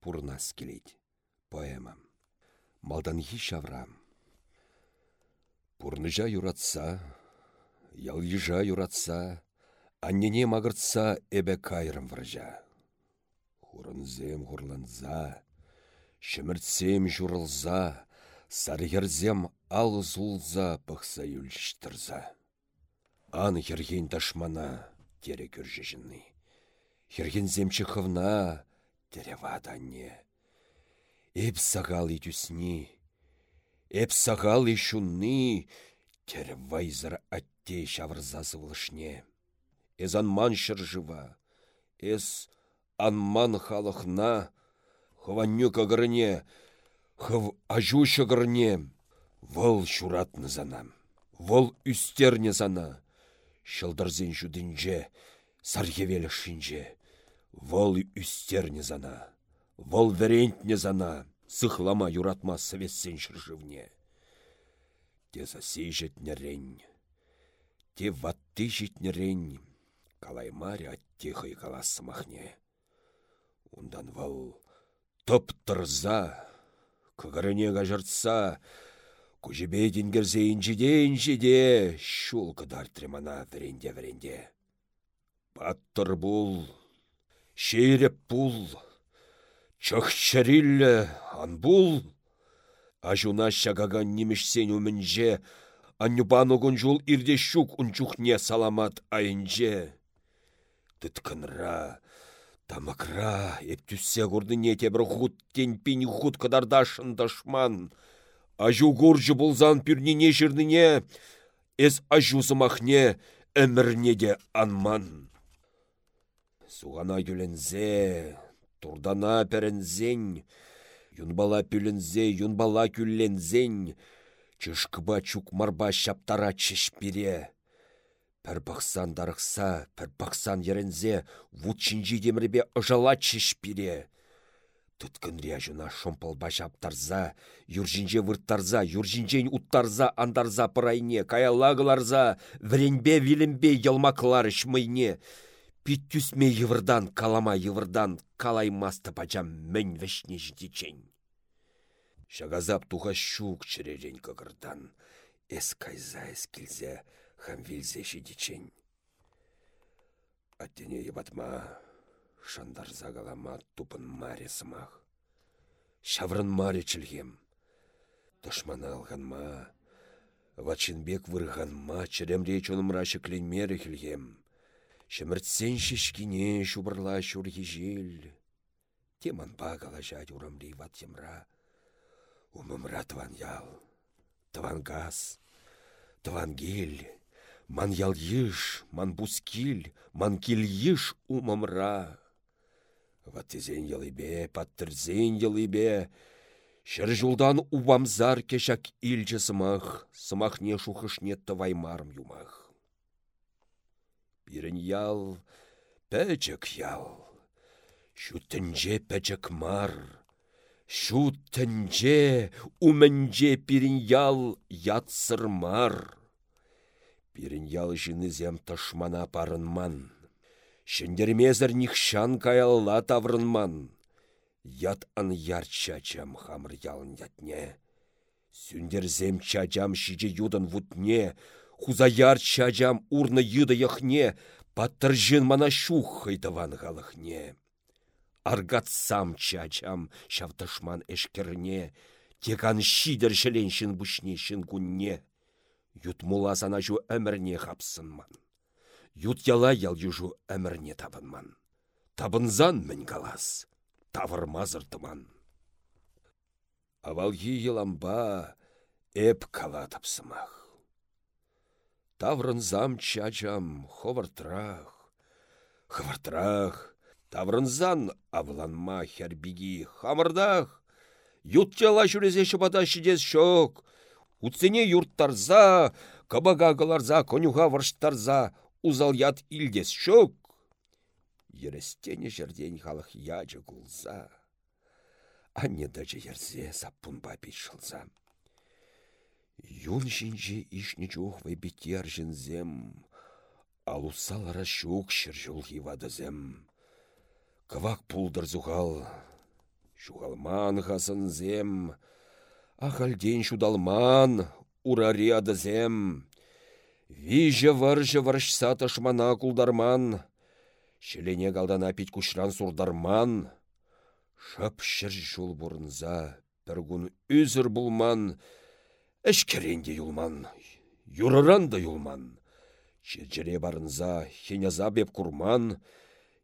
пурнас келет. Поэма. Малданхи шаврам. Пурныжа юратса, ялйыжа юратса, аннене мағыртса эбе кайрым врыжа. Хурынзем хурланза, шыміртсем журылза, саргерзем ал зулза пықса юльштырза. Ан херген дашмана тере күржешінні. Херген хывна тере ваданне. Эп сағал түсні, эп сағал шунны, тере вайзыр атте шавырзасы вылышне. Эз анман жыва, эз анман халықна, хыванню кагырне, хыв ажу шығырне, выл шуратны занам, выл үстерне зана, Шылдырзен жүдінже, сархевелі шинже. Вол үстерне зана, вол верентне зана, сыхлама юратма советсен шыржывне. Те засей жетнерен, те ватты жетнерен, калаймаре аттехай каласымахне. Ундан вол топ тұрза, кыгырыне кажыртса, Кужебе инжиде инжиде, шул кыдар тремана веренде веренде. Паттыр бул, шейреп бул, чықчариллі ан бул. Ажуна немешсен өмінже, аннюбан огын жул ирде шук унчухне саламат айынже. Тыткынра, тамакра, түссе күрдіне тебір ғуд тен пин ғуд кыдардашын дашман. Ажу гуржы бұлзан пүрніне жырныне, әз ажузымахне әмірне де анман. Суғана күлензе, турдана пәрінзен, юнбала пүлінзе, юнбала күллензен, чышкыба чук марба шаптара чешпире. Пір бақсан дарықса, пір бақсан ерінзе, вучинжи демірбе ұжала чешпире. Тұткынрия жына шомпылба жаптарза, юржинже вырттарза, юржинжен уттарза, андарза пырайне, каялагыларза, вренбе вилімбе елмақлар ішмейне. Питтүсме евырдан, калама евырдан, калаймасты пачам мен вешне ждичен. Шагазап туға шук чыререн кығырдан, эс кайза эс келзе, хам вилзе ждичен. Аттене ебатма, шандарза галама тупын маре сымақ. Шаврын маре чілгем. Дышмана алғанма, вачинбек вырғанма, чіремре чонымра шекленмері хілгем. Шеміртсен шешкіне шубырла шурхи жел. Теман багала жад урамри ватемра. Умымра тван ял, тван газ, тван гель. Ман ял еш, ман бускил, ман кил еш умымра. Ваттезен йылыбе, паттырзен йылыбе. Шыр жулдан убамзар кешак илчі сымах, сымахне шухышне ваймарм юмах. Бірін ял, ял. Шүттінже пәчік мар. Шүттінже, умінже бірін ял ятсыр мар. Бірін ял жінізем ташмана парынман. Шендермезір нихшан каялла таврынман. Ят ан яр чачам хамыр ялын ятне. Сүндерзем чачам шиже юдан вутне. Хуза яр чачам урны йыды яхне. Паттыржын мана шух галыхне. Аргат сам чачам шавташман эшкерне. Текан шидер шеленшін бушнешін күнне. Ютмула сана жу әмірне хапсынман. Ют яла ял южу әмірне табынман. Табынзан мін калас, тавырмазыр тыман. Авалги еламба эп кала. Таврынзам чачам ховартрах, ховартрах, таврынзан авланма хербиги хамырдах. Ют яла жүрезе шыбада шидес шок, Утсене юрттарза, кабага каларза, конюха варштарза, Узал ят илдес шок. Ерестене жерден халық яжы кулса. Анне дачы ерзе саппунба пишылса. Юн жинже ишне чухвай бетер жінзем. Алусалара шук шыржул хивадызем. Кывак пулдыр зуғал. Шуғалман хасынзем, ахальден шудалман, урари адызем. Виже варжы варшса тышмана кулдарман, Шелене галдана пить кушран сурдарман. Шап шыр жул бұрынза, піргун үзір булман, әшкеренде юлман, юрыран да юлман. Шерджере барынза, хеняза беп курман,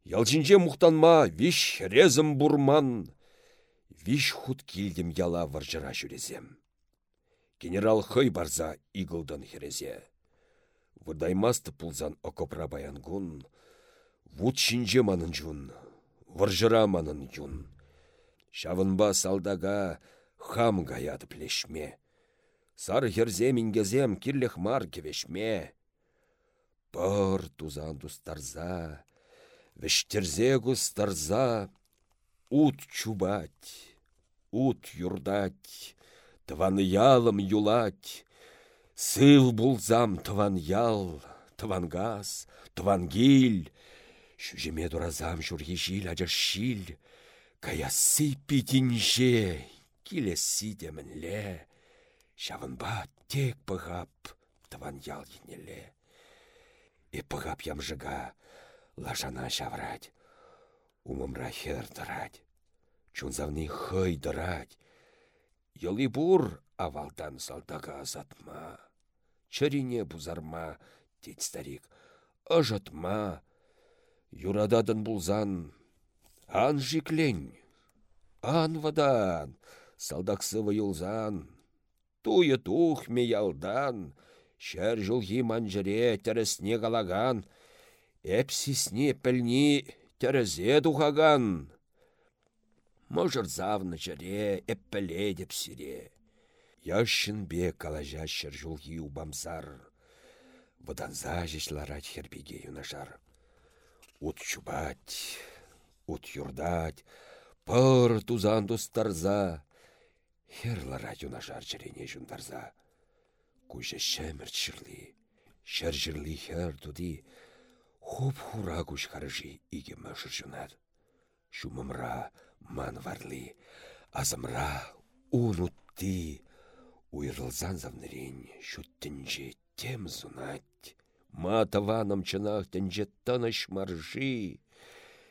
ялжинже мұқтанма, виш резім бурман. Виш худ килдім яла варжыра жүрезем. Генерал хый барза игылдан херезе. Выдаймасты пулзан окопра баянгун, Вут шинже манын жун, варжыра манын юн. Шавынба салдага хам гаят плешме. Сар херзем ингезем кирлех мар кевешме. Пыр тузан тустарза, вештерзе густарза, ут чубать, ут юрдать, тван ялым юлать, Сыл булзам тван ял, тван газ, тван гиль, Шүжеме дуразам журги жил ажыр шил, каясы питинже, килесі демінле, шавынба тек пығап, тыван ял енеле. И пығап ямжыга, лажана шаврать, умымра хер дырать, чунзавны хый дырать. Йылы бур авалдан салдага азатма, чырине бузарма, дед старик, ыжытма, Юрададын булзан, ан жиклень, ан вадан, салдақсы юлзан, туйы тух ялдан, шәр жылғы манжыре тәрісне қалаган, әпсісне пілні тәрізе тухаган. Можыр завны жыре, әппіле деп сире. Яшын бе калажа шыр жылғы убамзар, Ваданза жешлара хербеге юнашар. Ут чубать, ут юрдать, пыр тузан тустарза. Херлара юнашар черене жундарза. Куйша шәмір чырли, шәр жырли хер туди, хуп хура куш харжи иге мөшір жунар. Шумымра ман варли, азымра ун утти, уйрылзан завнырен шуттінже тем зунать. Ма таваным чынах тінже тыныш маржи.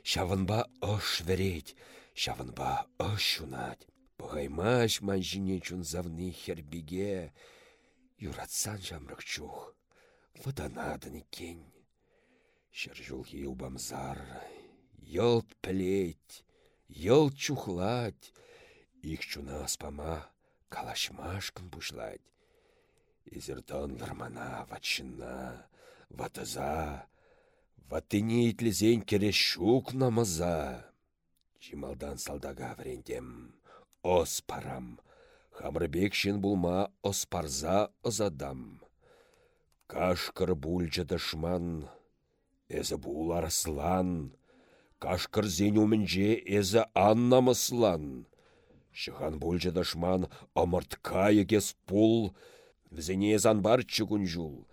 Шавынба ыш вереть, шавынба ыш шунать. Пығаймаш ман жіне чун завны хербиге. Юратсан жамрық чух, выданадын екен. Шыр жулги убамзар, йылт пілеть, йылт чухлать. Их чуна аспама калашмашкын бушлать. Изердон лармана ватшына, ватыза, ватыне итлізен кере шук намыза. Чималдан салдага врендем, ос парам, хамрыбекшін булма ос парза ызадам. Кашкыр бульчы дышман, эзі бул арслан, кашкыр умінже эзі аннамыслан. Шыхан бульчы дышман омыртка егес пул, візіне занбар чүгін жул.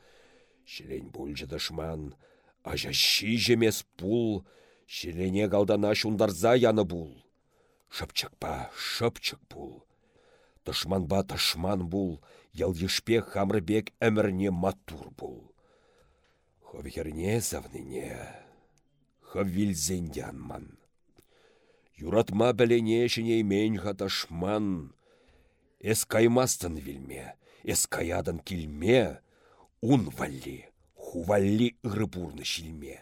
Шелен бульжы дышман, ажа ши жемес пул, шелене галдана шундарза яны бул. Шыпчыкпа, шыпчык бул. Тышманба тышман бул, ялйышпе хамрыбек әмірне матур бул. Ховхерне завныне, ховвилзендянман. Юратма бәлене шінеймен хаташман, Эс каймастын вилме, эс каядын килме, ун валли, хувалли ырыпурны шилме.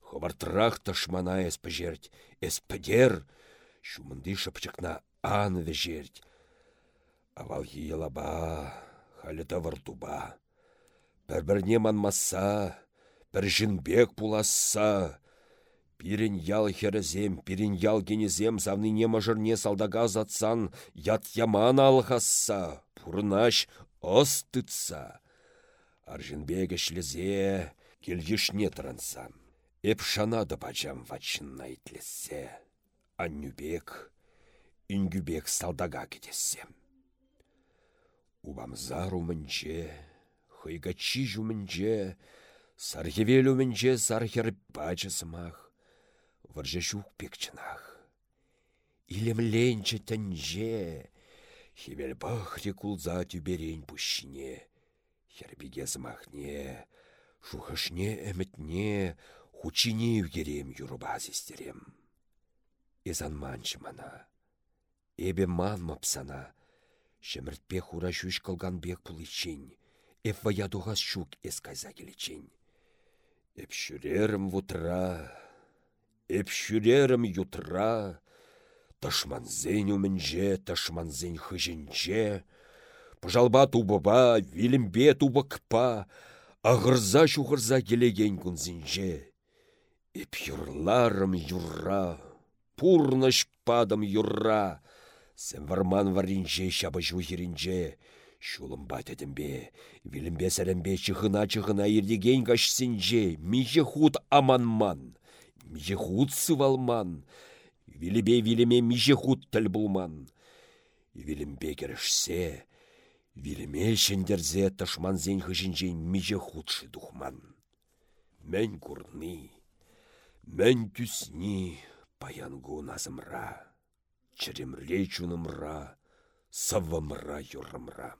Хывартрах ташмана эс пӹжерть, эс пӹдер, шумынды шыпчыкна ан вежерть. Авал елаба, халі тавыр туба. Пір-бірне манмаса, бір жінбек пуласса, Пирен ял херезем, пирен ял генезем, завны не мажырне салдага затсан, ят яман алхасса, пурнаш остытса. Аржынбегі шлезе, келгішне трансан. Эп шанады бачам вачынна итлесе. Аннюбек, ингюбек салдага кетесем. Убамзар умынче, хыйгачи жумынче, сархевел умынче сархер бачысымах, варжа жук пекчынах. илемленче тінже. Хевел бахре кулза тюберен пущине. Хербиге змахне, шухашне әмітне, хучине югерем юрубаз истерем. Изан манчы мана. Эбе ман мапсана. Шеміртпе хура жүш кылган бек пулычень. Эп ваядуғас шук эс кайза келечень. Эп шүрерім вутра, эп шүрерім ютра, Ташманзен умінже, ташманзен хыжінже, Пыжалба тубыба, вилімбе тубықпа, Ағырза шуғырза келеген күнзінже. Эп юрларым юрра, пурныш падым юрра, Сен варман варинже шабы жухерінже, Шулымба тәдімбе, вилімбе сәрімбе чығына-чығына ердеген кашсенже, Меже худ аманман, меже худ сывалман, Вилебе вилеме меже худ тіл булман. Вилімбе керішсе, вилеме шендерзе ташманзен хыжінже меже худшы духман. Мән курны, мән түсні паянгу назымра, чіремре чунымра, савымра юрымра.